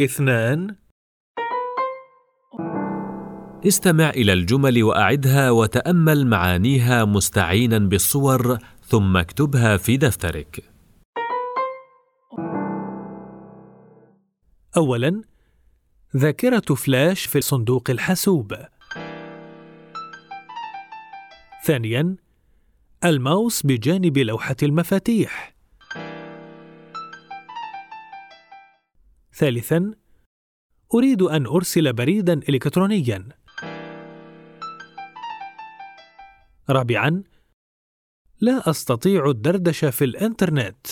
اثنان استمع إلى الجمل وأعدها وتأمل معانيها مستعينا بالصور ثم اكتبها في دفترك. أولاً ذاكرة فلاش في صندوق الحاسوب. ثانياً الماوس بجانب لوحة المفاتيح. ثالثاً أريد أن أرسل بريداً إلكترونياً. رابعاً لا أستطيع الدردشة في الإنترنت.